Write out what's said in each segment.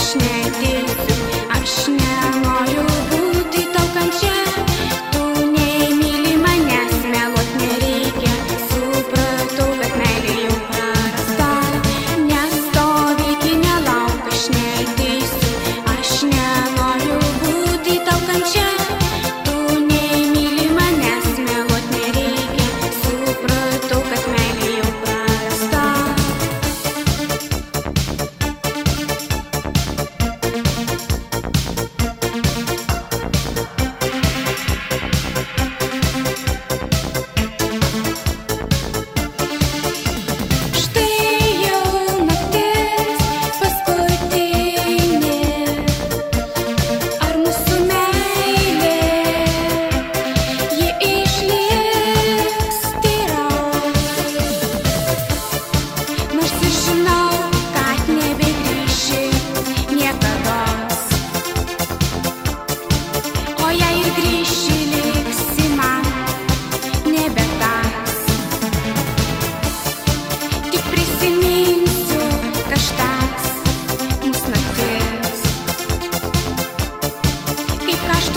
śniegiem.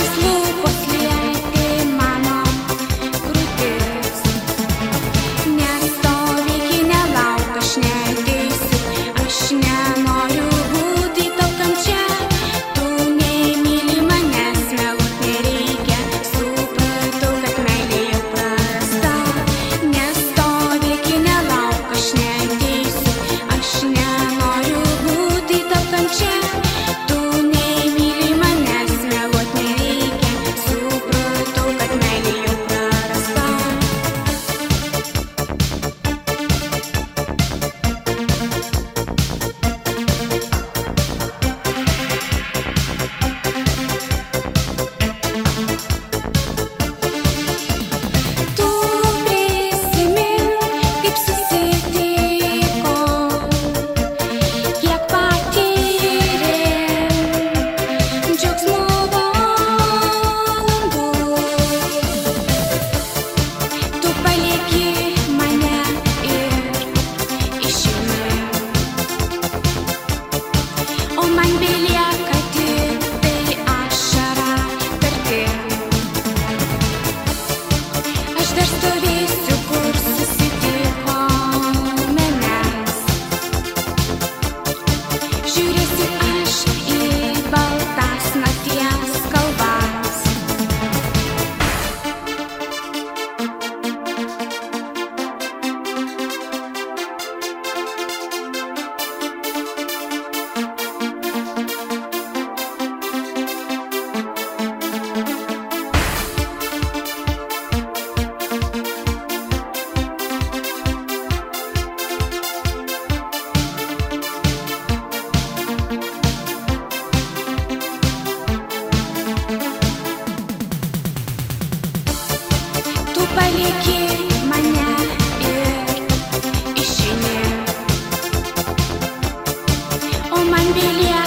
sleep. Man belieka